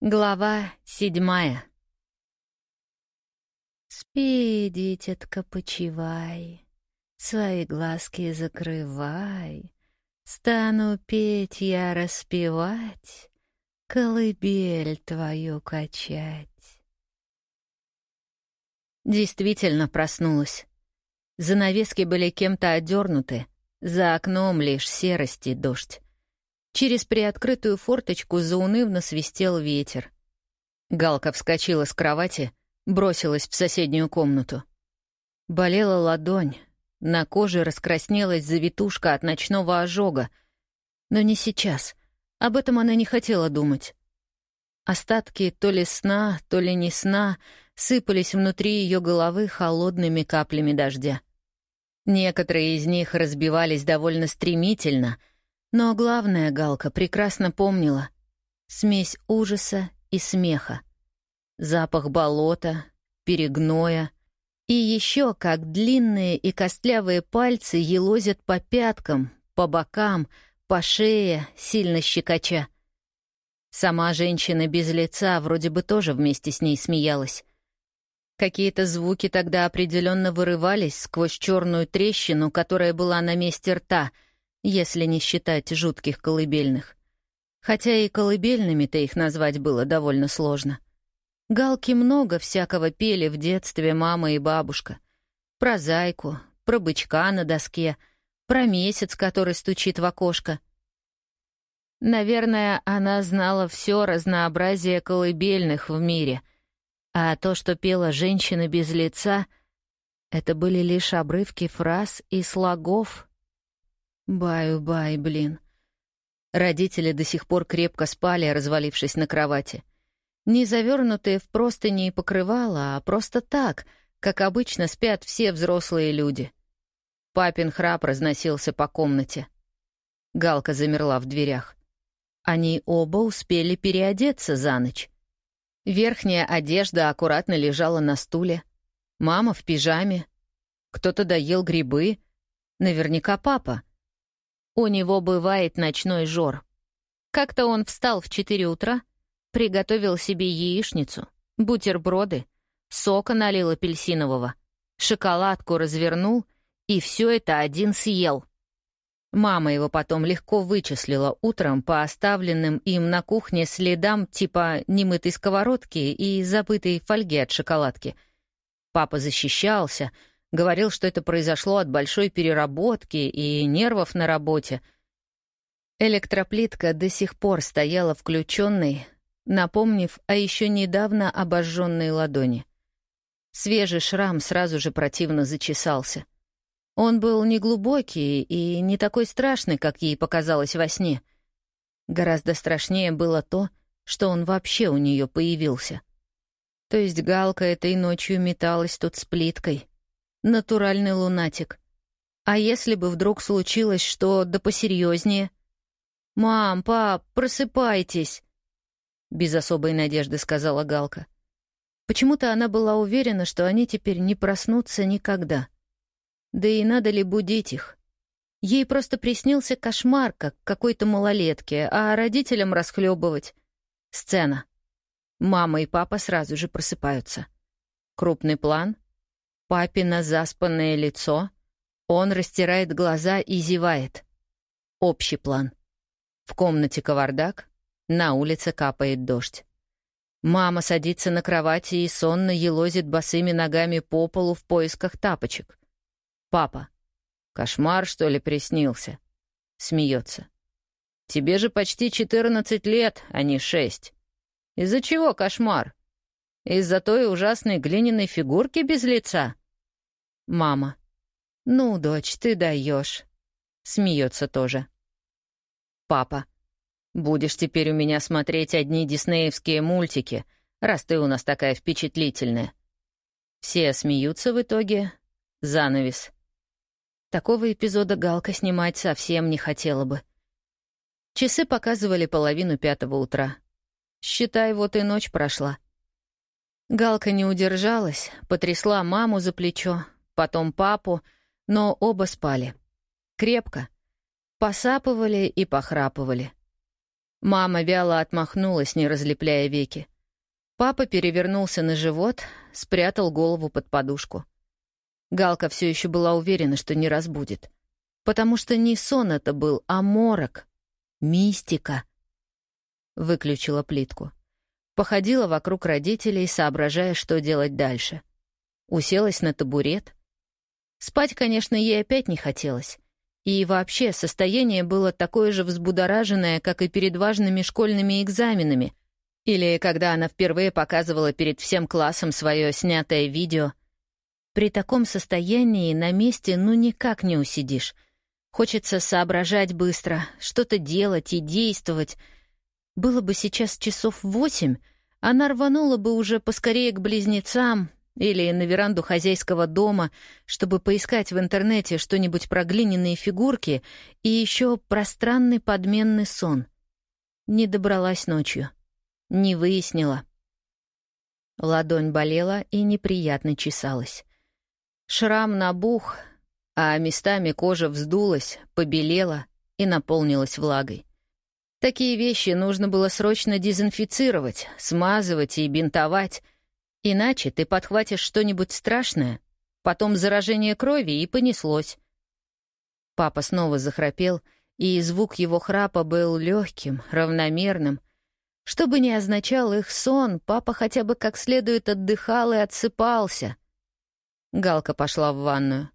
Глава седьмая Спи, дитятка, почивай, Свои глазки закрывай, Стану петь я распевать, Колыбель твою качать. Действительно проснулась. Занавески были кем-то одернуты, за окном лишь серость и дождь. Через приоткрытую форточку заунывно свистел ветер. Галка вскочила с кровати, бросилась в соседнюю комнату. Болела ладонь, на коже раскраснелась завитушка от ночного ожога. Но не сейчас. Об этом она не хотела думать. Остатки то ли сна, то ли не сна сыпались внутри ее головы холодными каплями дождя. Некоторые из них разбивались довольно стремительно — но главное Галка прекрасно помнила — смесь ужаса и смеха. Запах болота, перегноя и еще как длинные и костлявые пальцы елозят по пяткам, по бокам, по шее, сильно щекоча. Сама женщина без лица вроде бы тоже вместе с ней смеялась. Какие-то звуки тогда определенно вырывались сквозь черную трещину, которая была на месте рта — если не считать жутких колыбельных. Хотя и колыбельными-то их назвать было довольно сложно. Галки много всякого пели в детстве мама и бабушка. Про зайку, про бычка на доске, про месяц, который стучит в окошко. Наверное, она знала все разнообразие колыбельных в мире, а то, что пела женщина без лица, это были лишь обрывки фраз и слогов, Баю-бай, блин. Родители до сих пор крепко спали, развалившись на кровати. Не завернутые в простыни и покрывала, а просто так, как обычно спят все взрослые люди. Папин храп разносился по комнате. Галка замерла в дверях. Они оба успели переодеться за ночь. Верхняя одежда аккуратно лежала на стуле. Мама в пижаме. Кто-то доел грибы. Наверняка папа. У него бывает ночной жор. Как-то он встал в 4 утра, приготовил себе яичницу, бутерброды, сока налил апельсинового, шоколадку развернул и все это один съел. Мама его потом легко вычислила утром по оставленным им на кухне следам типа немытой сковородки и забытой фольги от шоколадки. Папа защищался — Говорил, что это произошло от большой переработки и нервов на работе. Электроплитка до сих пор стояла включенной, напомнив о еще недавно обожженной ладони. Свежий шрам сразу же противно зачесался. Он был неглубокий и не такой страшный, как ей показалось во сне. Гораздо страшнее было то, что он вообще у нее появился. То есть Галка этой ночью металась тут с плиткой, Натуральный лунатик. А если бы вдруг случилось что да посерьезнее? «Мам, пап, просыпайтесь!» Без особой надежды сказала Галка. Почему-то она была уверена, что они теперь не проснутся никогда. Да и надо ли будить их? Ей просто приснился кошмар, как какой-то малолетке, а родителям расхлебывать. Сцена. Мама и папа сразу же просыпаются. Крупный план — Папино заспанное лицо. Он растирает глаза и зевает. Общий план. В комнате кавардак, на улице капает дождь. Мама садится на кровати и сонно елозит босыми ногами по полу в поисках тапочек. Папа. Кошмар, что ли, приснился? Смеется. Тебе же почти 14 лет, а не 6. Из-за чего кошмар? Из-за той ужасной глиняной фигурки без лица? Мама. «Ну, дочь, ты даешь. Смеется тоже. Папа. «Будешь теперь у меня смотреть одни диснеевские мультики, раз ты у нас такая впечатлительная». Все смеются в итоге. Занавес. Такого эпизода Галка снимать совсем не хотела бы. Часы показывали половину пятого утра. Считай, вот и ночь прошла. Галка не удержалась, потрясла маму за плечо, потом папу, но оба спали. Крепко. Посапывали и похрапывали. Мама вяло отмахнулась, не разлепляя веки. Папа перевернулся на живот, спрятал голову под подушку. Галка все еще была уверена, что не разбудит. Потому что не сон это был, а морок. Мистика. Выключила плитку. Походила вокруг родителей, соображая, что делать дальше. Уселась на табурет. Спать, конечно, ей опять не хотелось. И вообще, состояние было такое же взбудораженное, как и перед важными школьными экзаменами, или когда она впервые показывала перед всем классом свое снятое видео. При таком состоянии на месте ну никак не усидишь. Хочется соображать быстро, что-то делать и действовать. Было бы сейчас часов восемь, она рванула бы уже поскорее к близнецам, или на веранду хозяйского дома, чтобы поискать в интернете что-нибудь про глиняные фигурки и еще пространный подменный сон. Не добралась ночью. Не выяснила. Ладонь болела и неприятно чесалась. Шрам набух, а местами кожа вздулась, побелела и наполнилась влагой. Такие вещи нужно было срочно дезинфицировать, смазывать и бинтовать — Иначе ты подхватишь что-нибудь страшное, потом заражение крови и понеслось. Папа снова захрапел, и звук его храпа был легким, равномерным. Что бы ни означал их сон, папа хотя бы как следует отдыхал и отсыпался. Галка пошла в ванную.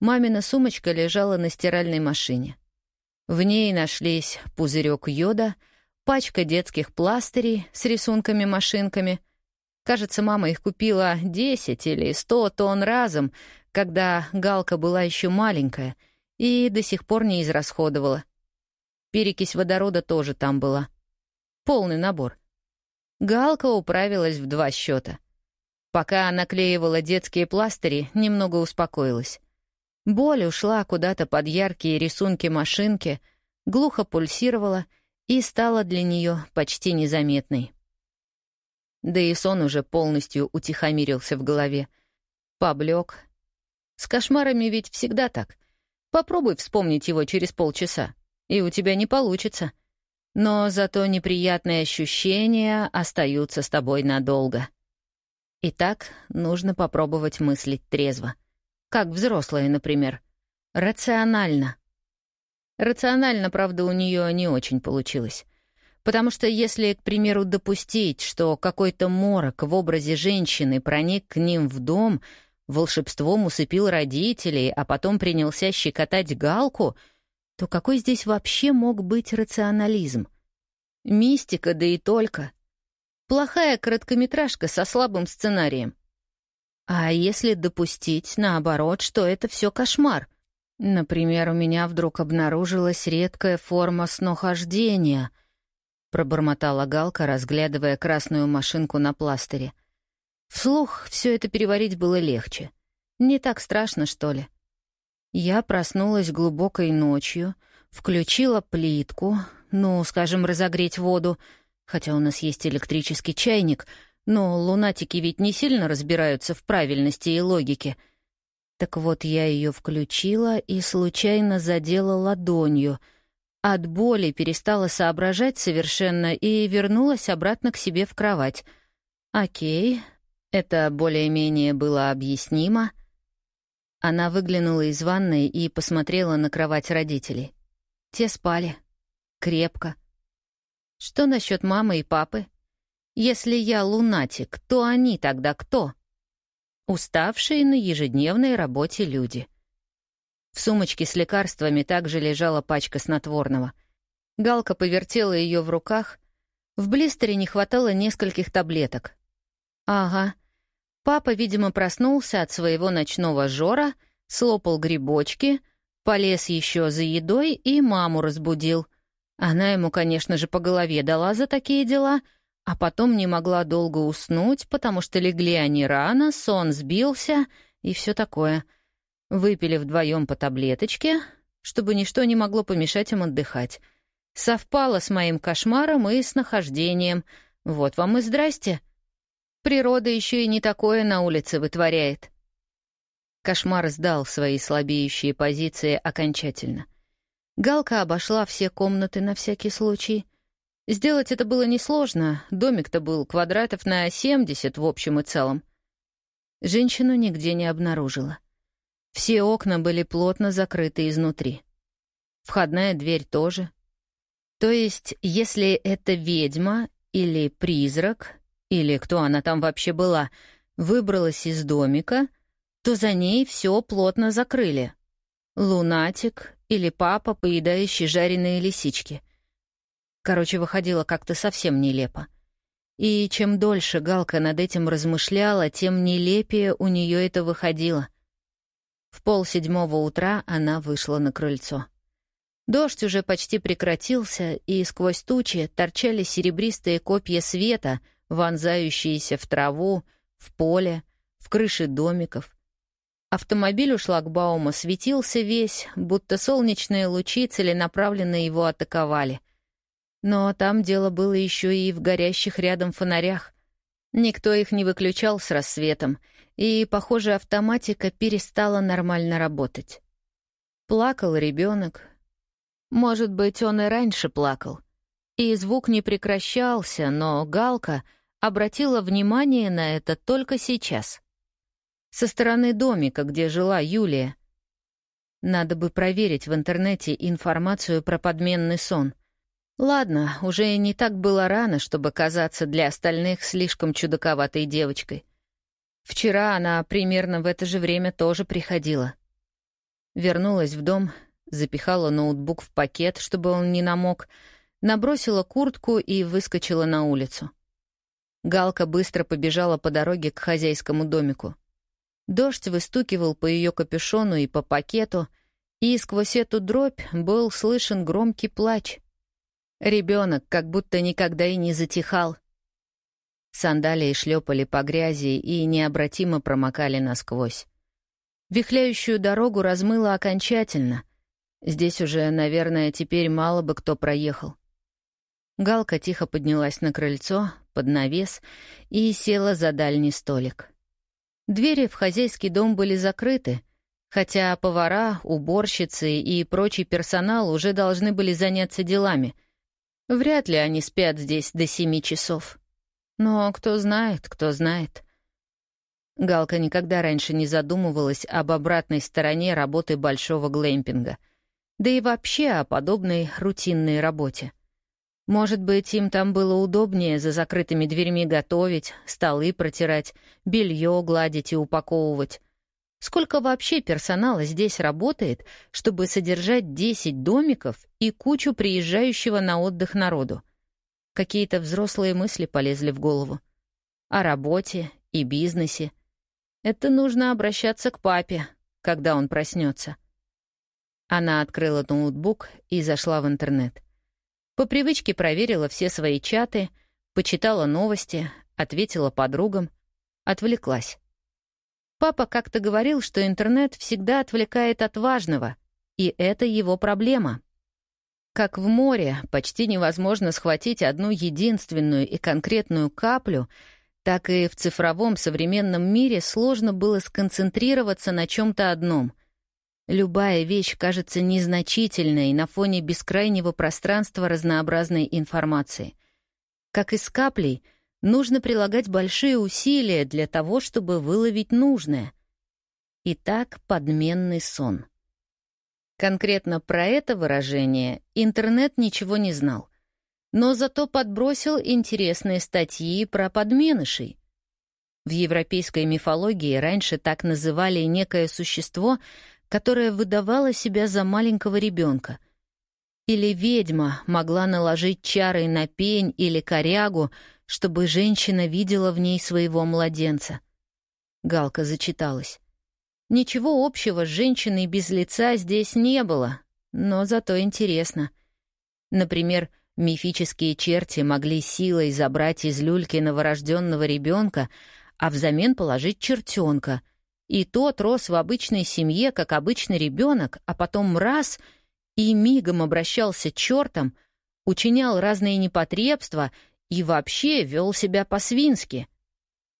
Мамина сумочка лежала на стиральной машине. В ней нашлись пузырек йода, пачка детских пластырей с рисунками-машинками — Кажется, мама их купила 10 или 100 тонн разом, когда Галка была еще маленькая, и до сих пор не израсходовала. Перекись водорода тоже там была. Полный набор. Галка управилась в два счета. Пока наклеивала детские пластыри, немного успокоилась. Боль ушла куда-то под яркие рисунки машинки, глухо пульсировала и стала для нее почти незаметной. Да и сон уже полностью утихомирился в голове. Поблек. С кошмарами ведь всегда так. Попробуй вспомнить его через полчаса, и у тебя не получится. Но зато неприятные ощущения остаются с тобой надолго. Итак, нужно попробовать мыслить трезво. Как взрослые, например. Рационально. Рационально, правда, у нее не очень получилось. Потому что если, к примеру, допустить, что какой-то морок в образе женщины проник к ним в дом, волшебством усыпил родителей, а потом принялся щекотать галку, то какой здесь вообще мог быть рационализм? Мистика, да и только. Плохая короткометражка со слабым сценарием. А если допустить, наоборот, что это все кошмар? Например, у меня вдруг обнаружилась редкая форма снохождения —— пробормотала Галка, разглядывая красную машинку на пластыре. Вслух все это переварить было легче. Не так страшно, что ли? Я проснулась глубокой ночью, включила плитку, ну, скажем, разогреть воду, хотя у нас есть электрический чайник, но лунатики ведь не сильно разбираются в правильности и логике. Так вот, я ее включила и случайно задела ладонью — от боли перестала соображать совершенно и вернулась обратно к себе в кровать. «Окей, это более-менее было объяснимо». Она выглянула из ванной и посмотрела на кровать родителей. Те спали. Крепко. Что насчет мамы и папы? Если я лунатик, то они тогда кто? Уставшие на ежедневной работе люди — в сумочке с лекарствами также лежала пачка снотворного. Галка повертела ее в руках. В блистере не хватало нескольких таблеток. Ага. Папа, видимо, проснулся от своего ночного жора, слопал грибочки, полез еще за едой и маму разбудил. Она ему, конечно же, по голове дала за такие дела, а потом не могла долго уснуть, потому что легли они рано, сон сбился и все такое — Выпили вдвоем по таблеточке, чтобы ничто не могло помешать им отдыхать. Совпало с моим кошмаром и с нахождением. Вот вам и здрасте. Природа еще и не такое на улице вытворяет. Кошмар сдал свои слабеющие позиции окончательно. Галка обошла все комнаты на всякий случай. Сделать это было несложно, домик-то был квадратов на 70 в общем и целом. Женщину нигде не обнаружила. Все окна были плотно закрыты изнутри. Входная дверь тоже. То есть, если это ведьма или призрак, или кто она там вообще была, выбралась из домика, то за ней все плотно закрыли. Лунатик или папа, поедающий жареные лисички. Короче, выходило как-то совсем нелепо. И чем дольше Галка над этим размышляла, тем нелепее у нее это выходило. В полседьмого утра она вышла на крыльцо. Дождь уже почти прекратился, и сквозь тучи торчали серебристые копья света, вонзающиеся в траву, в поле, в крыши домиков. Автомобиль у шлагбаума светился весь, будто солнечные лучи целенаправленно его атаковали. Но там дело было еще и в горящих рядом фонарях. Никто их не выключал с рассветом, и, похоже, автоматика перестала нормально работать. Плакал ребенок. Может быть, он и раньше плакал. И звук не прекращался, но Галка обратила внимание на это только сейчас. Со стороны домика, где жила Юлия. Надо бы проверить в интернете информацию про подменный сон. Ладно, уже не так было рано, чтобы казаться для остальных слишком чудаковатой девочкой. Вчера она примерно в это же время тоже приходила. Вернулась в дом, запихала ноутбук в пакет, чтобы он не намок, набросила куртку и выскочила на улицу. Галка быстро побежала по дороге к хозяйскому домику. Дождь выстукивал по ее капюшону и по пакету, и сквозь эту дробь был слышен громкий плач — Ребенок как будто никогда и не затихал. Сандалии шлепали по грязи и необратимо промокали насквозь. Вихляющую дорогу размыло окончательно. Здесь уже, наверное, теперь мало бы кто проехал. Галка тихо поднялась на крыльцо, под навес, и села за дальний столик. Двери в хозяйский дом были закрыты, хотя повара, уборщицы и прочий персонал уже должны были заняться делами — Вряд ли они спят здесь до семи часов. Но кто знает, кто знает. Галка никогда раньше не задумывалась об обратной стороне работы большого глэмпинга. Да и вообще о подобной рутинной работе. Может быть, им там было удобнее за закрытыми дверьми готовить, столы протирать, белье гладить и упаковывать. Сколько вообще персонала здесь работает, чтобы содержать 10 домиков и кучу приезжающего на отдых народу? Какие-то взрослые мысли полезли в голову. О работе и бизнесе. Это нужно обращаться к папе, когда он проснется. Она открыла ноутбук и зашла в интернет. По привычке проверила все свои чаты, почитала новости, ответила подругам, отвлеклась. Папа как-то говорил, что интернет всегда отвлекает от важного, и это его проблема. Как в море почти невозможно схватить одну единственную и конкретную каплю, так и в цифровом современном мире сложно было сконцентрироваться на чем-то одном. Любая вещь кажется незначительной на фоне бескрайнего пространства разнообразной информации. Как и с каплей — нужно прилагать большие усилия для того, чтобы выловить нужное. Итак, подменный сон. Конкретно про это выражение интернет ничего не знал, но зато подбросил интересные статьи про подменышей. В европейской мифологии раньше так называли некое существо, которое выдавало себя за маленького ребенка. Или ведьма могла наложить чары на пень или корягу, чтобы женщина видела в ней своего младенца. Галка зачиталась. Ничего общего с женщиной без лица здесь не было, но зато интересно. Например, мифические черти могли силой забрать из люльки новорожденного ребенка, а взамен положить чертенка. И тот рос в обычной семье, как обычный ребенок, а потом раз — и мигом обращался чертом, учинял разные непотребства и вообще вел себя по-свински.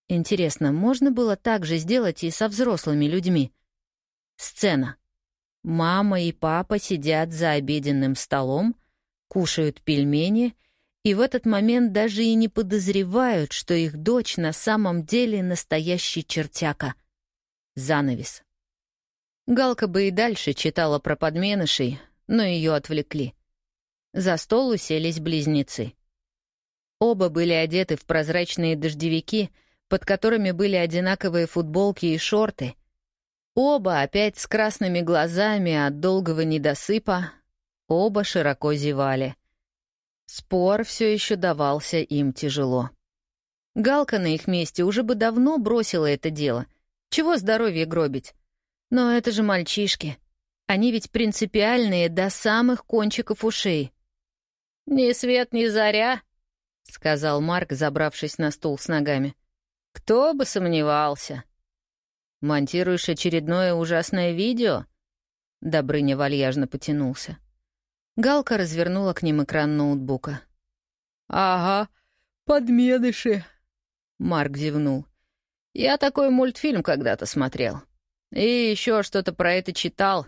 Интересно, можно было так же сделать и со взрослыми людьми? Сцена. Мама и папа сидят за обеденным столом, кушают пельмени, и в этот момент даже и не подозревают, что их дочь на самом деле настоящий чертяка. Занавес. Галка бы и дальше читала про подменышей, но ее отвлекли. За стол уселись близнецы. Оба были одеты в прозрачные дождевики, под которыми были одинаковые футболки и шорты. Оба опять с красными глазами от долгого недосыпа, оба широко зевали. Спор все еще давался им тяжело. Галка на их месте уже бы давно бросила это дело. Чего здоровье гробить? Но это же мальчишки. Они ведь принципиальные до самых кончиков ушей. «Ни свет, ни заря», — сказал Марк, забравшись на стул с ногами. «Кто бы сомневался». «Монтируешь очередное ужасное видео?» Добрыня вальяжно потянулся. Галка развернула к ним экран ноутбука. «Ага, подменыши!» Марк зевнул. «Я такой мультфильм когда-то смотрел. И еще что-то про это читал.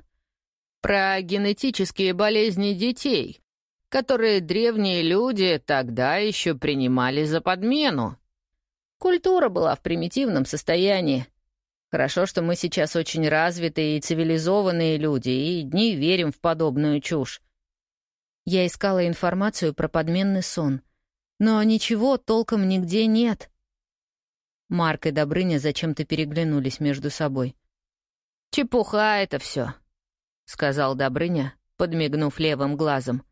Про генетические болезни детей, которые древние люди тогда еще принимали за подмену. Культура была в примитивном состоянии. Хорошо, что мы сейчас очень развитые и цивилизованные люди, и не верим в подобную чушь. Я искала информацию про подменный сон. Но ничего толком нигде нет. Марк и Добрыня зачем-то переглянулись между собой. «Чепуха это все, сказал Добрыня, подмигнув левым глазом.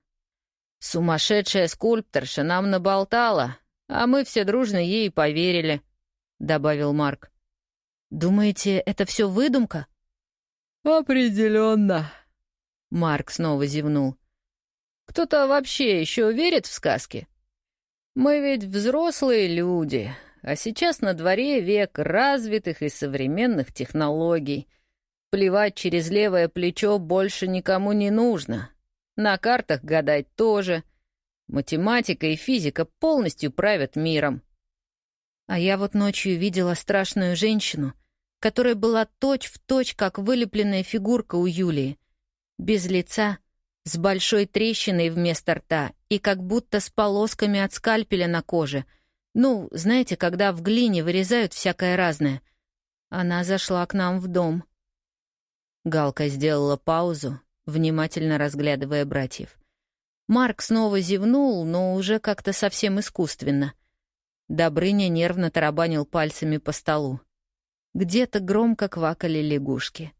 «Сумасшедшая скульпторша нам наболтала, а мы все дружно ей поверили», — добавил Марк. «Думаете, это все выдумка?» «Определенно», — Марк снова зевнул. Кто-то вообще еще верит в сказки? Мы ведь взрослые люди, а сейчас на дворе век развитых и современных технологий. Плевать через левое плечо больше никому не нужно. На картах гадать тоже. Математика и физика полностью правят миром. А я вот ночью видела страшную женщину, которая была точь-в-точь, точь, как вылепленная фигурка у Юлии. Без лица — с большой трещиной вместо рта и как будто с полосками от скальпеля на коже. Ну, знаете, когда в глине вырезают всякое разное. Она зашла к нам в дом. Галка сделала паузу, внимательно разглядывая братьев. Марк снова зевнул, но уже как-то совсем искусственно. Добрыня нервно тарабанил пальцами по столу. Где-то громко квакали лягушки.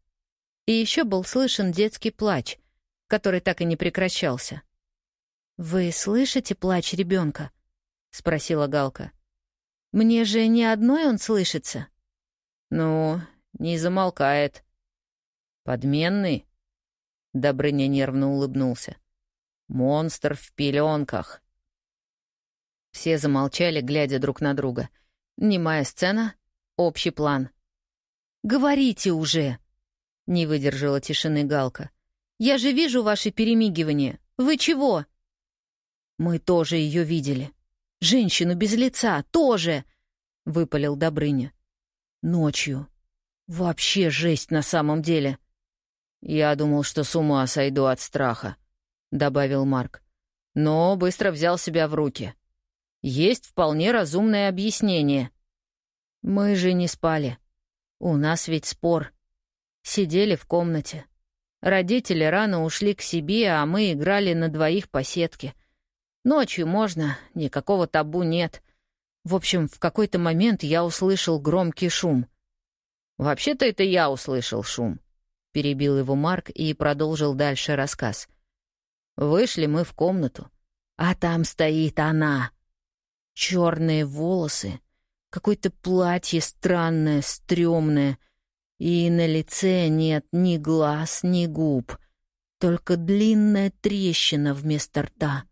И еще был слышен детский плач — который так и не прекращался. «Вы слышите плач ребенка? спросила Галка. «Мне же не одной он слышится». «Ну, не замолкает». «Подменный?» Добрыня нервно улыбнулся. «Монстр в пеленках». Все замолчали, глядя друг на друга. Немая сцена, общий план. «Говорите уже!» — не выдержала тишины Галка. Я же вижу ваши перемигивания. Вы чего?» «Мы тоже ее видели. Женщину без лица тоже!» — выпалил Добрыня. «Ночью. Вообще жесть на самом деле». «Я думал, что с ума сойду от страха», — добавил Марк. Но быстро взял себя в руки. «Есть вполне разумное объяснение». «Мы же не спали. У нас ведь спор. Сидели в комнате. Родители рано ушли к себе, а мы играли на двоих по сетке. Ночью можно, никакого табу нет. В общем, в какой-то момент я услышал громкий шум. «Вообще-то это я услышал шум», — перебил его Марк и продолжил дальше рассказ. Вышли мы в комнату, а там стоит она. Черные волосы, какое-то платье странное, стрёмное — и на лице нет ни глаз, ни губ, только длинная трещина вместо рта.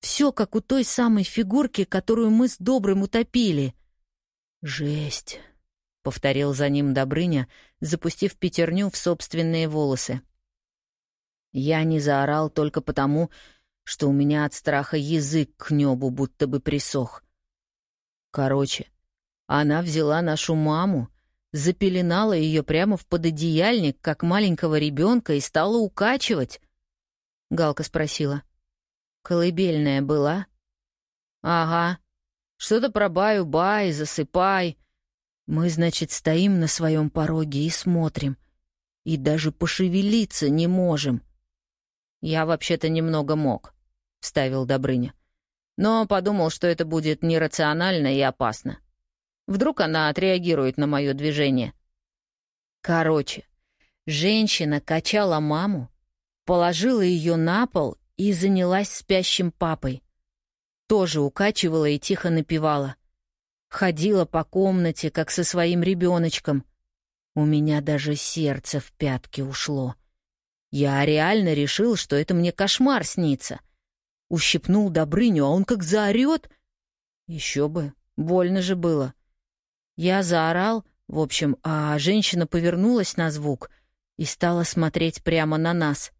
Все как у той самой фигурки, которую мы с Добрым утопили. «Жесть», — повторил за ним Добрыня, запустив пятерню в собственные волосы. Я не заорал только потому, что у меня от страха язык к небу будто бы присох. Короче, она взяла нашу маму запеленала ее прямо в пододеяльник, как маленького ребенка, и стала укачивать. Галка спросила. «Колыбельная была?» «Ага. Что-то про баю-бай, засыпай». Мы, значит, стоим на своем пороге и смотрим. И даже пошевелиться не можем. «Я вообще-то немного мог», — вставил Добрыня. «Но подумал, что это будет нерационально и опасно. Вдруг она отреагирует на мое движение». Короче, женщина качала маму, положила ее на пол и занялась спящим папой. Тоже укачивала и тихо напевала. Ходила по комнате, как со своим ребеночком. У меня даже сердце в пятки ушло. Я реально решил, что это мне кошмар снится. Ущипнул Добрыню, а он как заорет. Еще бы, больно же было. Я заорал, в общем, а женщина повернулась на звук и стала смотреть прямо на нас.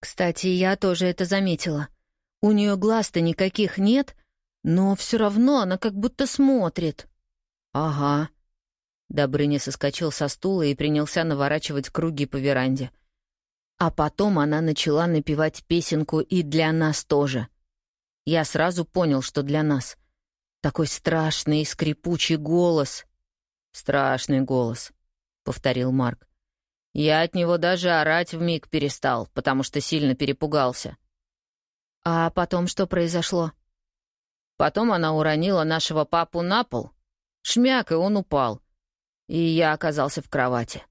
Кстати, я тоже это заметила. У нее глаз-то никаких нет, но все равно она как будто смотрит. «Ага». Добрыня соскочил со стула и принялся наворачивать круги по веранде. А потом она начала напевать песенку и для нас тоже. Я сразу понял, что для нас. Такой страшный и скрипучий голос. «Страшный голос», — повторил Марк. «Я от него даже орать вмиг перестал, потому что сильно перепугался». «А потом что произошло?» Потом она уронила нашего папу на пол. Шмяк, и он упал. И я оказался в кровати.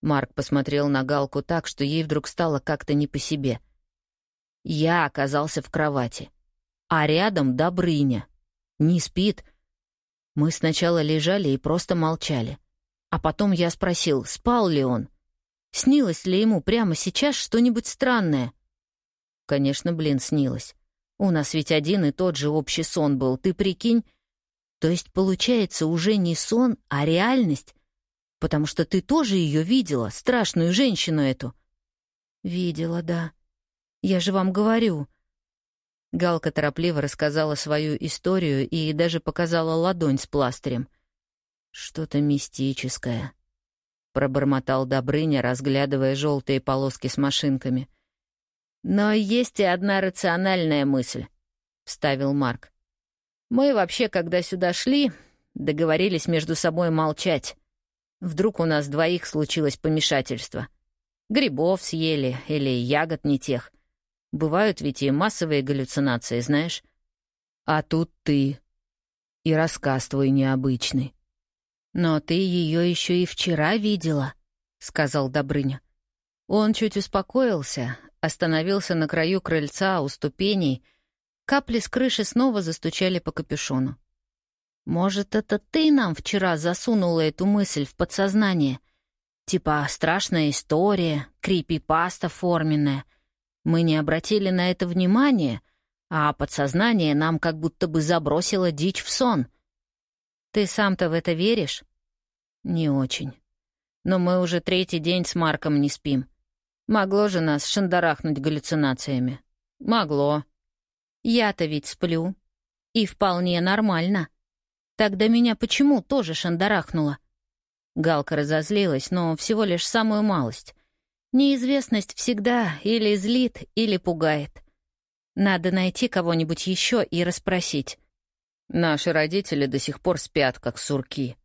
Марк посмотрел на Галку так, что ей вдруг стало как-то не по себе. Я оказался в кровати. А рядом Добрыня. Не спит. Мы сначала лежали и просто молчали. А потом я спросил, спал ли он. Снилось ли ему прямо сейчас что-нибудь странное? Конечно, блин, снилось. У нас ведь один и тот же общий сон был, ты прикинь? То есть, получается, уже не сон, а реальность, потому что ты тоже ее видела, страшную женщину эту». «Видела, да. Я же вам говорю». Галка торопливо рассказала свою историю и даже показала ладонь с пластырем. «Что-то мистическое», — пробормотал Добрыня, разглядывая желтые полоски с машинками. «Но есть и одна рациональная мысль», — вставил Марк. «Мы вообще, когда сюда шли, договорились между собой молчать. Вдруг у нас двоих случилось помешательство. Грибов съели или ягод не тех. Бывают ведь и массовые галлюцинации, знаешь. А тут ты. И рассказ твой необычный. Но ты ее еще и вчера видела, — сказал Добрыня. Он чуть успокоился, остановился на краю крыльца у ступеней. Капли с крыши снова застучали по капюшону. Может, это ты нам вчера засунула эту мысль в подсознание? Типа страшная история, крипипаста форменная. Мы не обратили на это внимания, а подсознание нам как будто бы забросило дичь в сон. Ты сам-то в это веришь? Не очень. Но мы уже третий день с Марком не спим. Могло же нас шандарахнуть галлюцинациями. Могло. Я-то ведь сплю. И вполне нормально. Тогда меня почему тоже шандарахнуло? Галка разозлилась, но всего лишь самую малость. Неизвестность всегда или злит, или пугает. Надо найти кого-нибудь еще и расспросить. Наши родители до сих пор спят, как сурки.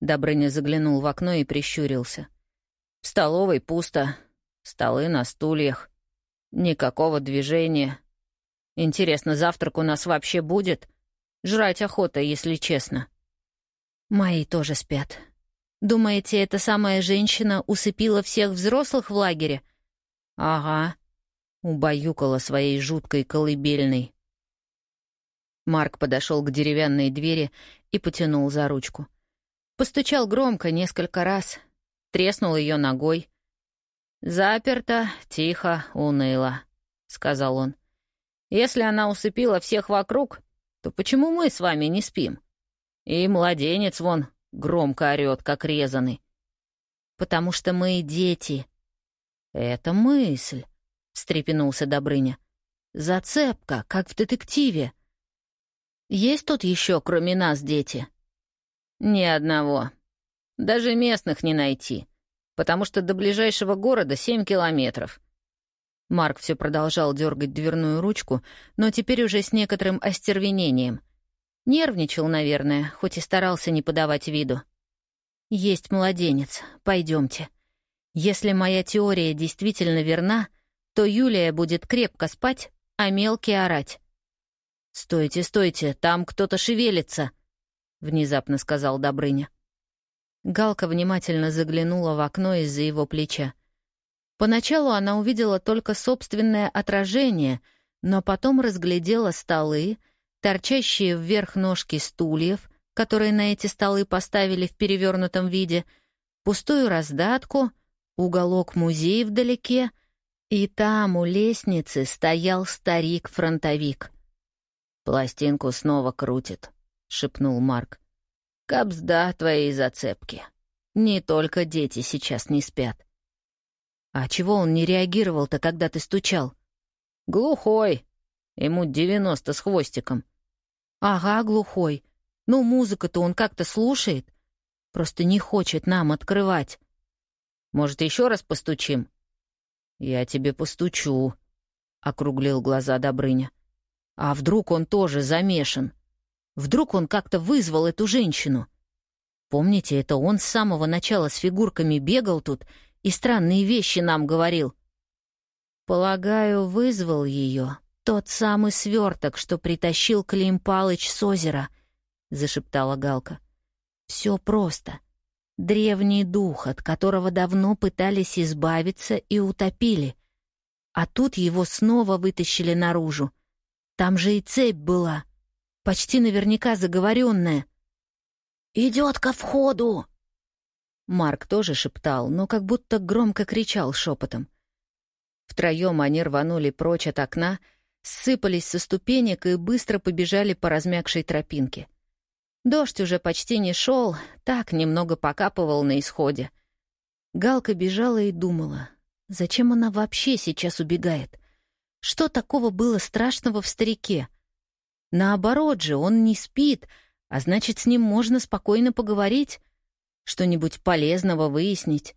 Добрыня заглянул в окно и прищурился. В столовой пусто, столы на стульях. Никакого движения. Интересно, завтрак у нас вообще будет? Жрать охота, если честно. Мои тоже спят. Думаете, эта самая женщина усыпила всех взрослых в лагере? Ага. Убаюкала своей жуткой колыбельной. Марк подошел к деревянной двери и потянул за ручку. Постучал громко несколько раз, треснул ее ногой. «Заперто, тихо, уныло», — сказал он. «Если она усыпила всех вокруг, то почему мы с вами не спим? И младенец вон громко орёт, как резанный. Потому что мы дети. Это мысль, — встрепенулся Добрыня. Зацепка, как в детективе. Есть тут еще, кроме нас, дети? Ни одного. Даже местных не найти, потому что до ближайшего города семь километров. Марк все продолжал дергать дверную ручку, но теперь уже с некоторым остервенением. Нервничал, наверное, хоть и старался не подавать виду. «Есть младенец, пойдемте. Если моя теория действительно верна, то Юлия будет крепко спать, а мелкий орать». «Стойте, стойте, там кто-то шевелится», — внезапно сказал Добрыня. Галка внимательно заглянула в окно из-за его плеча. Поначалу она увидела только собственное отражение, но потом разглядела столы, торчащие вверх ножки стульев, которые на эти столы поставили в перевернутом виде, пустую раздатку, уголок музея вдалеке, и там у лестницы стоял старик-фронтовик. «Пластинку снова крутит», — шепнул Марк. «Капсда твоей зацепки. Не только дети сейчас не спят. «А чего он не реагировал-то, когда ты стучал?» «Глухой. Ему девяносто с хвостиком». «Ага, глухой. Ну, музыка-то он как-то слушает. Просто не хочет нам открывать». «Может, еще раз постучим?» «Я тебе постучу», — округлил глаза Добрыня. «А вдруг он тоже замешан? Вдруг он как-то вызвал эту женщину? Помните, это он с самого начала с фигурками бегал тут и странные вещи нам говорил. Полагаю, вызвал ее тот самый сверток, что притащил Клим Палыч с озера, — зашептала Галка. Все просто. Древний дух, от которого давно пытались избавиться и утопили. А тут его снова вытащили наружу. Там же и цепь была, почти наверняка заговоренная. «Идет ко входу!» Марк тоже шептал, но как будто громко кричал шепотом. Втроем они рванули прочь от окна, сыпались со ступенек и быстро побежали по размягшей тропинке. Дождь уже почти не шел, так немного покапывал на исходе. Галка бежала и думала, зачем она вообще сейчас убегает? Что такого было страшного в старике? Наоборот же, он не спит, а значит, с ним можно спокойно поговорить что-нибудь полезного выяснить.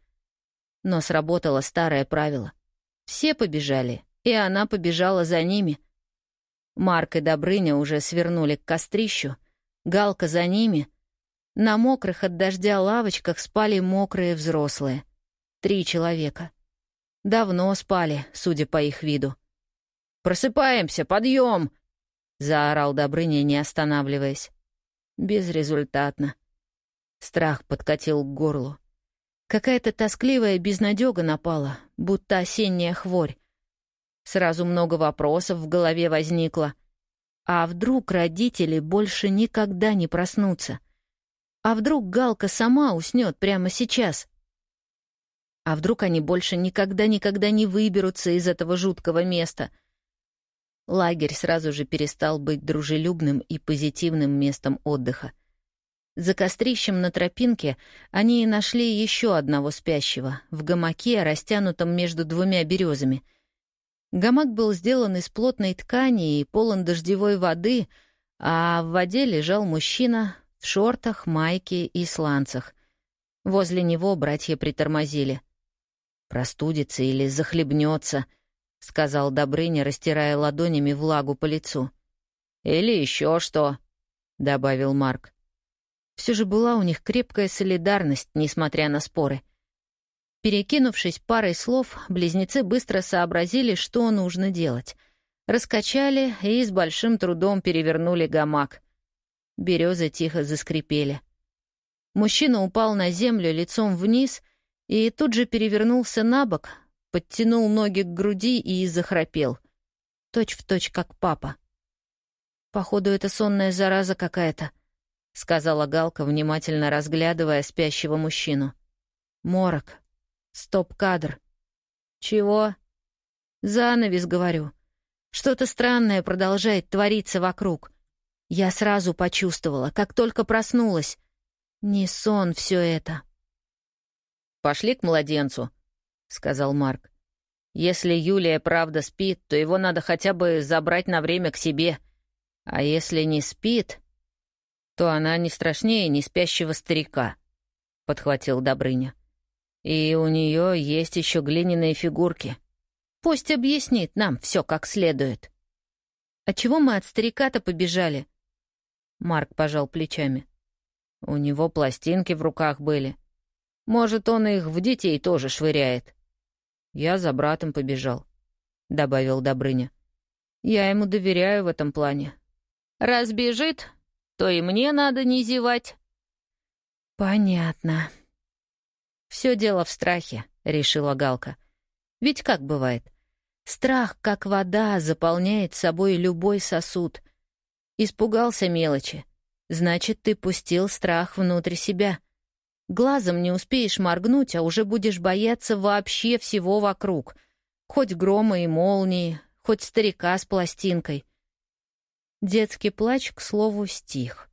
Но сработало старое правило. Все побежали, и она побежала за ними. Марк и Добрыня уже свернули к кострищу, Галка за ними. На мокрых от дождя лавочках спали мокрые взрослые. Три человека. Давно спали, судя по их виду. «Просыпаемся, подъем!» — заорал Добрыня, не останавливаясь. Безрезультатно. Страх подкатил к горлу. Какая-то тоскливая безнадега напала, будто осенняя хворь. Сразу много вопросов в голове возникло. А вдруг родители больше никогда не проснутся? А вдруг Галка сама уснет прямо сейчас? А вдруг они больше никогда-никогда не выберутся из этого жуткого места? Лагерь сразу же перестал быть дружелюбным и позитивным местом отдыха. За кострищем на тропинке они и нашли еще одного спящего, в гамаке, растянутом между двумя березами. Гамак был сделан из плотной ткани и полон дождевой воды, а в воде лежал мужчина в шортах, майке и сланцах. Возле него братья притормозили. «Простудится или захлебнется», — сказал Добрыня, растирая ладонями влагу по лицу. «Или еще что», — добавил Марк. Все же была у них крепкая солидарность, несмотря на споры. Перекинувшись парой слов, близнецы быстро сообразили, что нужно делать. Раскачали и с большим трудом перевернули гамак. Березы тихо заскрипели. Мужчина упал на землю лицом вниз и тут же перевернулся на бок, подтянул ноги к груди и захрапел. Точь в точь, как папа. Походу, это сонная зараза какая-то. — сказала Галка, внимательно разглядывая спящего мужчину. «Морок. Стоп-кадр». «Чего?» «Занавес, говорю. Что-то странное продолжает твориться вокруг. Я сразу почувствовала, как только проснулась. Не сон все это». «Пошли к младенцу», — сказал Марк. «Если Юлия правда спит, то его надо хотя бы забрать на время к себе. А если не спит...» то она не страшнее не спящего старика», — подхватил Добрыня. «И у нее есть еще глиняные фигурки. Пусть объяснит нам все как следует. А чего мы от старика-то побежали? Марк пожал плечами. У него пластинки в руках были. Может, он их в детей тоже швыряет. Я за братом побежал, — добавил Добрыня. Я ему доверяю в этом плане. Раз бежит, то и мне надо не зевать. Понятно. Все дело в страхе, — решила Галка. Ведь как бывает? Страх, как вода, заполняет собой любой сосуд. Испугался мелочи. Значит, ты пустил страх внутрь себя. Глазом не успеешь моргнуть, а уже будешь бояться вообще всего вокруг. Хоть грома и молнии, хоть старика с пластинкой. Детский плач, к слову, стих.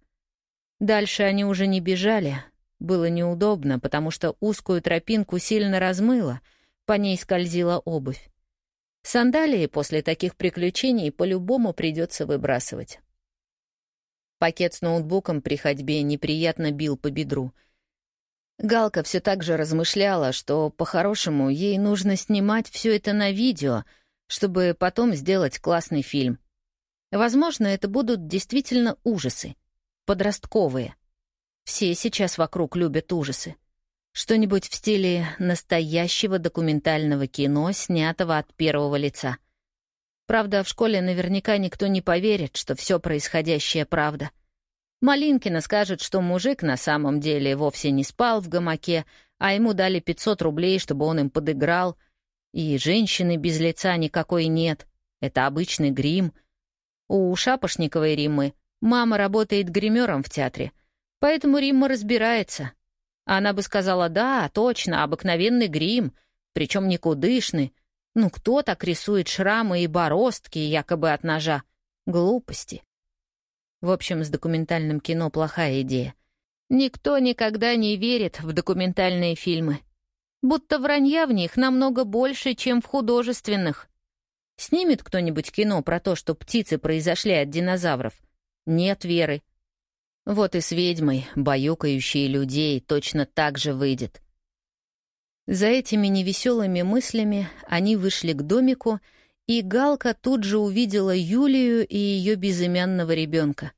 Дальше они уже не бежали. Было неудобно, потому что узкую тропинку сильно размыло, по ней скользила обувь. Сандалии после таких приключений по-любому придется выбрасывать. Пакет с ноутбуком при ходьбе неприятно бил по бедру. Галка все так же размышляла, что, по-хорошему, ей нужно снимать все это на видео, чтобы потом сделать классный фильм. Возможно, это будут действительно ужасы, подростковые. Все сейчас вокруг любят ужасы. Что-нибудь в стиле настоящего документального кино, снятого от первого лица. Правда, в школе наверняка никто не поверит, что все происходящее правда. Малинкина скажет, что мужик на самом деле вовсе не спал в гамаке, а ему дали 500 рублей, чтобы он им подыграл. И женщины без лица никакой нет. Это обычный грим. У Шапошниковой Риммы мама работает гримером в театре, поэтому Римма разбирается — она бы сказала, да, точно, обыкновенный грим, причем никудышный. Ну кто так рисует шрамы и бороздки, якобы от ножа? Глупости. В общем, с документальным кино плохая идея. Никто никогда не верит в документальные фильмы. Будто вранья в них намного больше, чем в художественных. Снимет кто-нибудь кино про то, что птицы произошли от динозавров? Нет веры. Вот и с ведьмой, баюкающей людей, точно так же выйдет. За этими невеселыми мыслями они вышли к домику, и Галка тут же увидела Юлию и ее безымянного ребенка.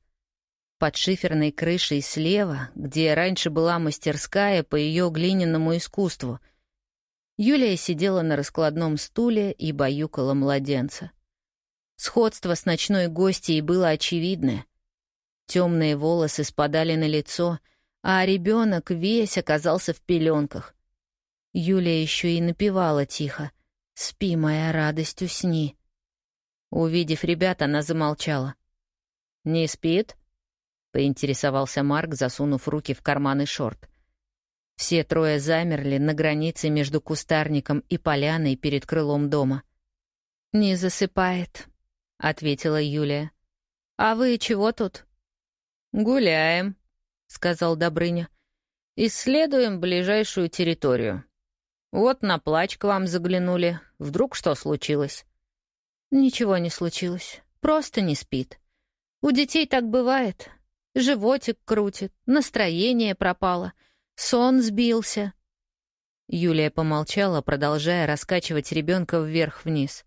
Под шиферной крышей слева, где раньше была мастерская по ее глиняному искусству, Юлия сидела на раскладном стуле и баюкала младенца. Сходство с ночной гостьей было очевидное. Темные волосы спадали на лицо, а ребенок весь оказался в пеленках. Юлия еще и напевала тихо «Спи, моя радость, усни». Увидев ребят, она замолчала. «Не спит?» — поинтересовался Марк, засунув руки в карманы шорт. Все трое замерли на границе между кустарником и поляной перед крылом дома. «Не засыпает», — ответила Юлия. «А вы чего тут?» «Гуляем», — сказал Добрыня. «Исследуем ближайшую территорию. Вот на плач к вам заглянули. Вдруг что случилось?» «Ничего не случилось. Просто не спит. У детей так бывает. Животик крутит, настроение пропало, сон сбился». Юлия помолчала, продолжая раскачивать ребенка вверх-вниз.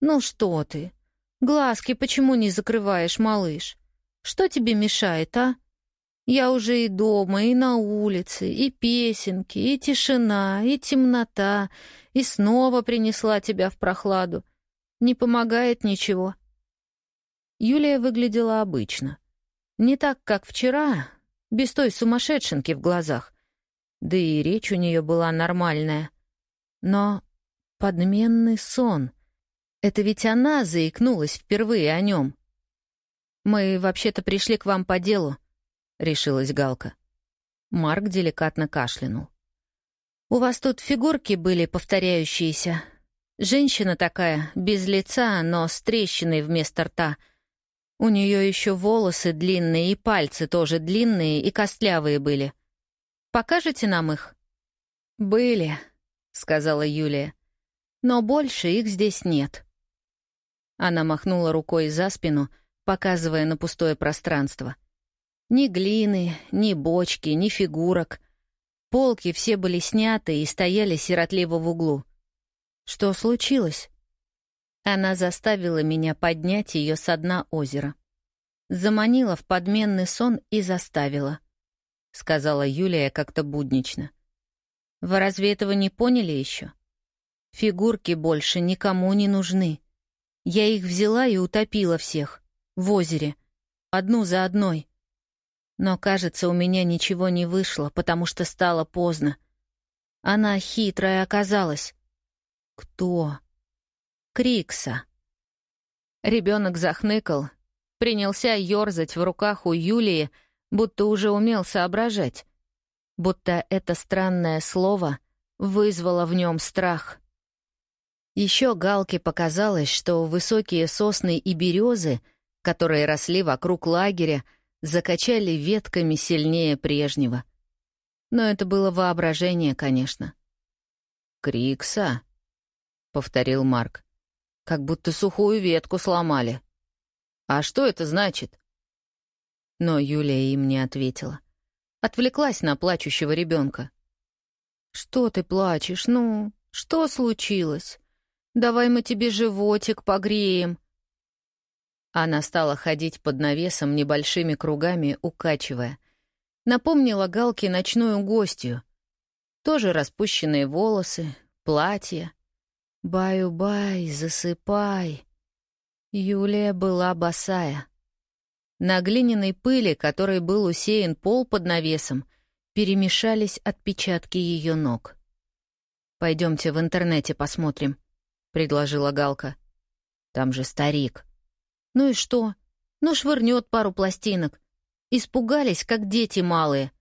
«Ну что ты? Глазки почему не закрываешь, малыш? Что тебе мешает, а? Я уже и дома, и на улице, и песенки, и тишина, и темнота, и снова принесла тебя в прохладу. Не помогает ничего. Юлия выглядела обычно. Не так, как вчера, без той сумасшедшенки в глазах. Да и речь у нее была нормальная. Но подменный сон. Это ведь она заикнулась впервые о нем. «Мы вообще-то пришли к вам по делу», — решилась Галка. Марк деликатно кашлянул. «У вас тут фигурки были повторяющиеся. Женщина такая, без лица, но с трещиной вместо рта. У нее еще волосы длинные и пальцы тоже длинные и костлявые были. Покажете нам их?» «Были», — сказала Юлия. «Но больше их здесь нет». Она махнула рукой за спину — показывая на пустое пространство. Ни глины, ни бочки, ни фигурок. Полки все были сняты и стояли сиротливо в углу. «Что случилось?» Она заставила меня поднять ее со дна озера. Заманила в подменный сон и заставила, — сказала Юлия как-то буднично. Вы разве этого не поняли еще? Фигурки больше никому не нужны. Я их взяла и утопила всех. В озере. Одну за одной. Но, кажется, у меня ничего не вышло, потому что стало поздно. Она хитрая оказалась. Кто? Крикса. Ребенок захныкал, принялся ерзать в руках у Юлии, будто уже умел соображать. Будто это странное слово вызвало в нем страх. Еще Галке показалось, что высокие сосны и березы, которые росли вокруг лагеря, закачали ветками сильнее прежнего. Но это было воображение, конечно. «Крикса», — повторил Марк, — «как будто сухую ветку сломали. А что это значит?» Но Юлия им не ответила. Отвлеклась на плачущего ребенка. «Что ты плачешь? Ну, что случилось? Давай мы тебе животик погреем». Она стала ходить под навесом небольшими кругами, укачивая. Напомнила Галке ночную гостью. Тоже распущенные волосы, платье. «Баю-бай, засыпай». Юлия была босая. На глиняной пыли, которой был усеян пол под навесом, перемешались отпечатки ее ног. Пойдемте в интернете посмотрим», — предложила Галка. «Там же старик». «Ну и что? Ну, швырнет пару пластинок. Испугались, как дети малые».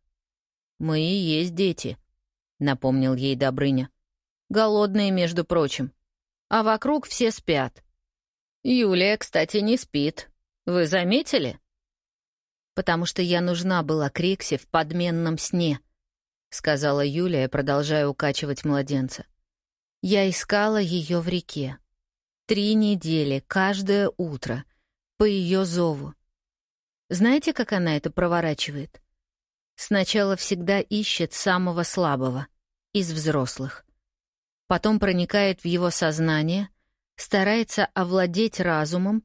«Мы и есть дети», — напомнил ей Добрыня. «Голодные, между прочим. А вокруг все спят». «Юлия, кстати, не спит. Вы заметили?» «Потому что я нужна была Криксе в подменном сне», — сказала Юлия, продолжая укачивать младенца. Я искала ее в реке. Три недели, каждое утро, по ее зову. Знаете, как она это проворачивает? Сначала всегда ищет самого слабого, из взрослых. Потом проникает в его сознание, старается овладеть разумом,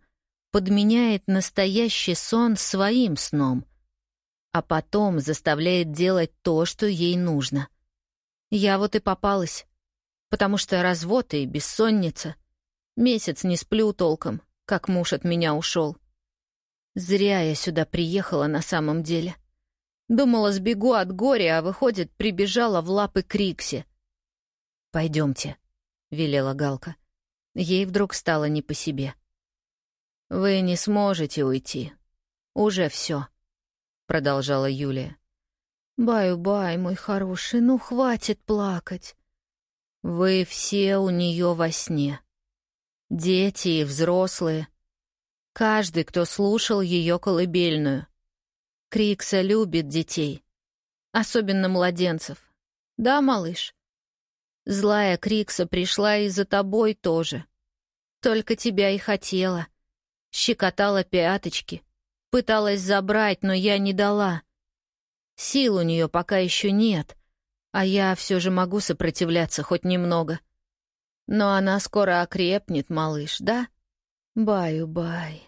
подменяет настоящий сон своим сном, а потом заставляет делать то, что ей нужно. Я вот и попалась потому что развод и бессонница. Месяц не сплю толком, как муж от меня ушел. Зря я сюда приехала на самом деле. Думала, сбегу от горя, а выходит, прибежала в лапы Крикси. Пойдемте, велела Галка. Ей вдруг стало не по себе. «Вы не сможете уйти. Уже все, продолжала Юлия. «Баю-бай, мой хороший, ну хватит плакать. Вы все у нее во сне. Дети и взрослые. Каждый, кто слушал ее колыбельную. Крикса любит детей. Особенно младенцев. Да, малыш? Злая Крикса пришла и за тобой тоже. Только тебя и хотела. Щекотала пяточки. Пыталась забрать, но я не дала. Сил у нее пока еще нет — а я все же могу сопротивляться хоть немного. Но она скоро окрепнет, малыш, да? Баю-бай.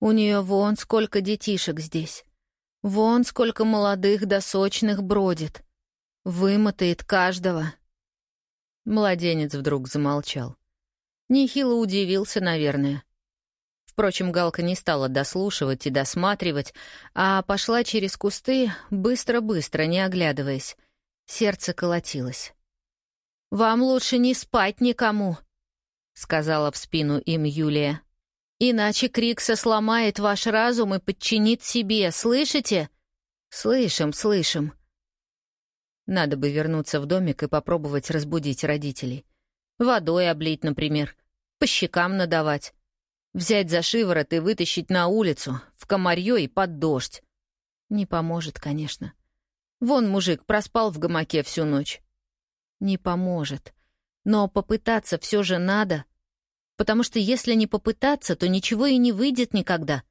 У нее вон сколько детишек здесь. Вон сколько молодых да сочных бродит. Вымотает каждого. Младенец вдруг замолчал. Нехило удивился, наверное. Впрочем, Галка не стала дослушивать и досматривать, а пошла через кусты быстро-быстро, не оглядываясь. Сердце колотилось. «Вам лучше не спать никому», — сказала в спину им Юлия. «Иначе Крикса сломает ваш разум и подчинит себе, слышите?» «Слышим, слышим». Надо бы вернуться в домик и попробовать разбудить родителей. Водой облить, например, по щекам надавать. Взять за шиворот и вытащить на улицу, в комарье и под дождь. Не поможет, конечно. Вон мужик проспал в гамаке всю ночь. Не поможет. Но попытаться все же надо, потому что если не попытаться, то ничего и не выйдет никогда.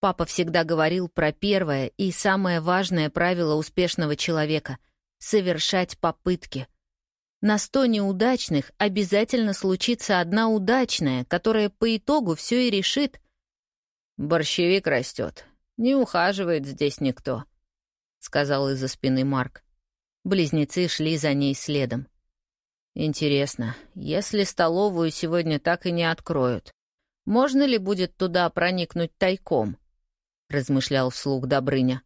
Папа всегда говорил про первое и самое важное правило успешного человека — совершать попытки. На сто неудачных обязательно случится одна удачная, которая по итогу все и решит. «Борщевик растет. Не ухаживает здесь никто», — сказал из-за спины Марк. Близнецы шли за ней следом. «Интересно, если столовую сегодня так и не откроют, можно ли будет туда проникнуть тайком?» — размышлял вслух Добрыня.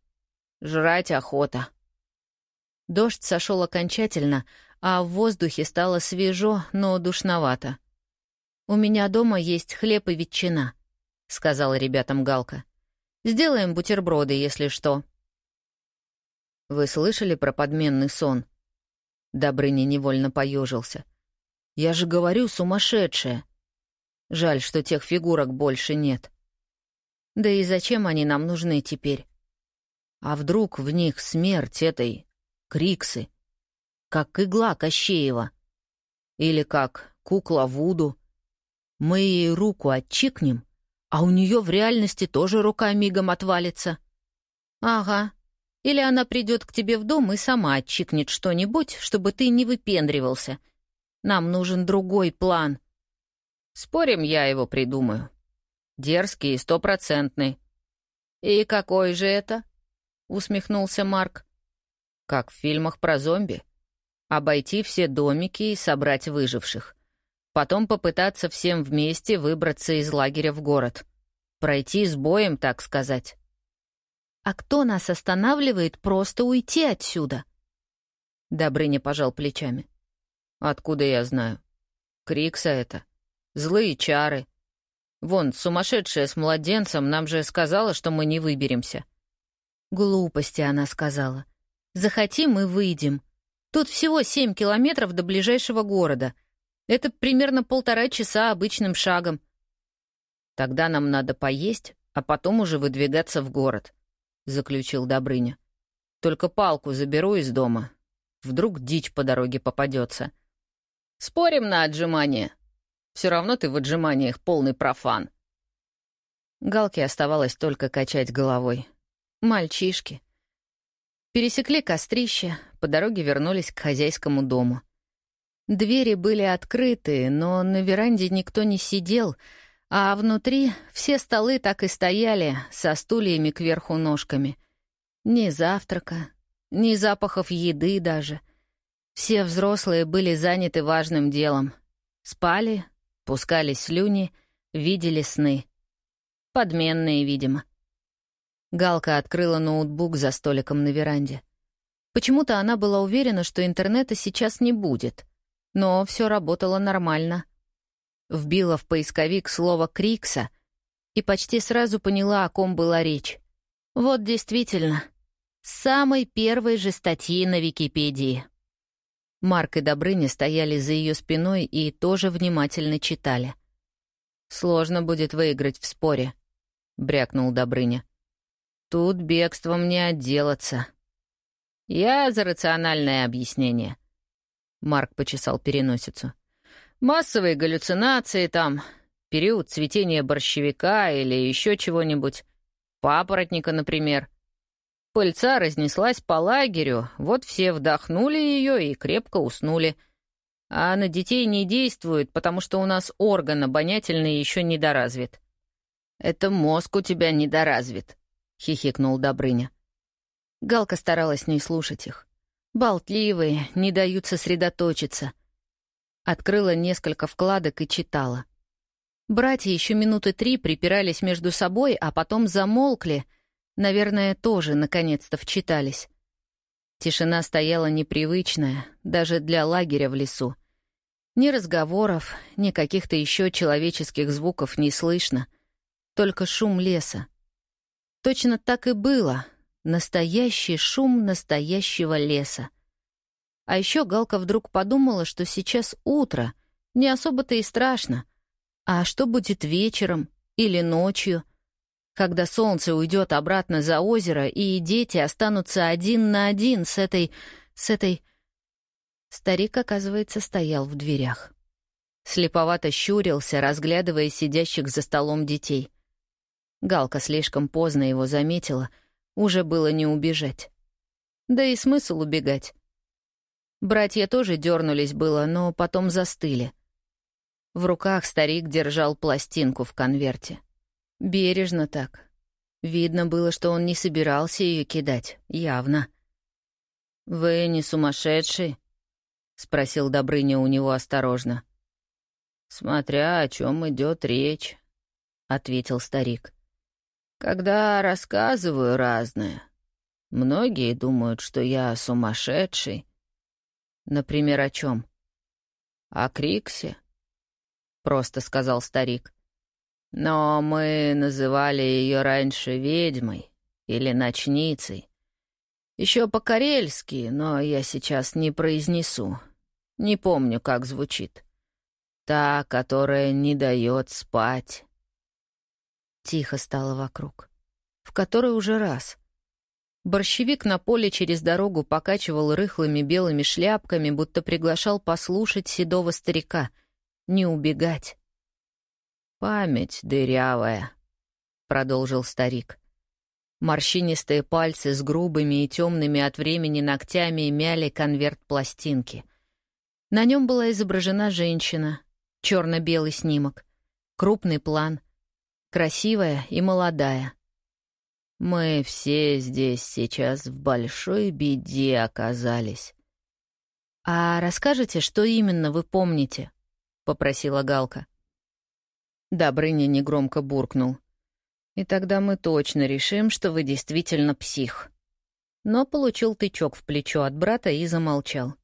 «Жрать охота». Дождь сошел окончательно, а в воздухе стало свежо, но душновато. «У меня дома есть хлеб и ветчина», — сказала ребятам Галка. «Сделаем бутерброды, если что». «Вы слышали про подменный сон?» Добрыня невольно поежился. «Я же говорю, сумасшедшая. Жаль, что тех фигурок больше нет». «Да и зачем они нам нужны теперь?» «А вдруг в них смерть этой... Криксы?» Как игла Кощеева. Или как кукла Вуду. Мы ей руку отчикнем, а у нее в реальности тоже рука мигом отвалится. Ага. Или она придет к тебе в дом и сама отчикнет что-нибудь, чтобы ты не выпендривался. Нам нужен другой план. Спорим, я его придумаю. Дерзкий и стопроцентный. «И какой же это?» — усмехнулся Марк. «Как в фильмах про зомби. Обойти все домики и собрать выживших. Потом попытаться всем вместе выбраться из лагеря в город. Пройти с боем, так сказать. «А кто нас останавливает просто уйти отсюда?» Добрыня пожал плечами. «Откуда я знаю? Крикса это. Злые чары. Вон, сумасшедшая с младенцем нам же сказала, что мы не выберемся». «Глупости», — она сказала. «Захотим и выйдем. Тут всего семь километров до ближайшего города. Это примерно полтора часа обычным шагом. Тогда нам надо поесть, а потом уже выдвигаться в город, — заключил Добрыня. Только палку заберу из дома. Вдруг дичь по дороге попадется. Спорим на отжимание. Все равно ты в отжиманиях полный профан. Галке оставалось только качать головой. Мальчишки. Пересекли кострище, по дороге вернулись к хозяйскому дому. Двери были открыты, но на веранде никто не сидел, а внутри все столы так и стояли, со стульями кверху ножками. Ни завтрака, ни запахов еды даже. Все взрослые были заняты важным делом. Спали, пускали слюни, видели сны. Подменные, видимо. Галка открыла ноутбук за столиком на веранде. Почему-то она была уверена, что интернета сейчас не будет. Но все работало нормально. Вбила в поисковик слово «Крикса» и почти сразу поняла, о ком была речь. Вот действительно, самой первой же статьи на Википедии. Марк и Добрыня стояли за ее спиной и тоже внимательно читали. «Сложно будет выиграть в споре», — брякнул Добрыня. Тут бегством не отделаться. Я за рациональное объяснение. Марк почесал переносицу. Массовые галлюцинации там, период цветения борщевика или еще чего-нибудь. Папоротника, например. Пыльца разнеслась по лагерю, вот все вдохнули ее и крепко уснули. А на детей не действует, потому что у нас орган обонятельный еще недоразвит. Это мозг у тебя недоразвит, — хихикнул Добрыня. Галка старалась не слушать их. Болтливые, не дают сосредоточиться. Открыла несколько вкладок и читала. Братья еще минуты три припирались между собой, а потом замолкли. Наверное, тоже наконец-то вчитались. Тишина стояла непривычная, даже для лагеря в лесу. Ни разговоров, ни каких-то еще человеческих звуков не слышно. Только шум леса. Точно так и было. Настоящий шум настоящего леса. А еще Галка вдруг подумала, что сейчас утро, не особо-то и страшно. А что будет вечером или ночью, когда солнце уйдет обратно за озеро, и дети останутся один на один с этой... с этой... Старик, оказывается, стоял в дверях. Слеповато щурился, разглядывая сидящих за столом детей — Галка слишком поздно его заметила, уже было не убежать. Да и смысл убегать. Братья тоже дернулись было, но потом застыли. В руках старик держал пластинку в конверте. Бережно так. Видно было, что он не собирался ее кидать, явно. «Вы не сумасшедший?» — спросил Добрыня у него осторожно. «Смотря о чем идет речь», — ответил старик. «Когда рассказываю разное, многие думают, что я сумасшедший, Например, о чем? О Криксе, — просто сказал старик. Но мы называли ее раньше ведьмой или ночницей. Еще по-карельски, но я сейчас не произнесу. Не помню, как звучит. Та, которая не дает спать. Тихо стало вокруг. В который уже раз. Борщевик на поле через дорогу покачивал рыхлыми белыми шляпками, будто приглашал послушать седого старика. Не убегать. «Память дырявая», — продолжил старик. Морщинистые пальцы с грубыми и темными от времени ногтями мяли конверт пластинки. На нем была изображена женщина, черно-белый снимок, крупный план, красивая и молодая — мы все здесь сейчас в большой беде оказались. «А расскажете, что именно вы помните?» — попросила Галка. Добрыня негромко буркнул. «И тогда мы точно решим, что вы действительно псих». Но получил тычок в плечо от брата и замолчал.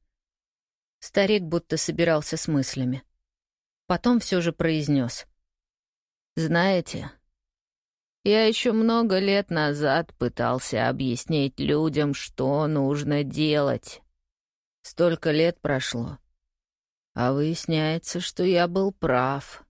Старик будто собирался с мыслями. Потом все же произнес. «Знаете, я еще много лет назад пытался объяснить людям, что нужно делать. Столько лет прошло. А выясняется, что я был прав.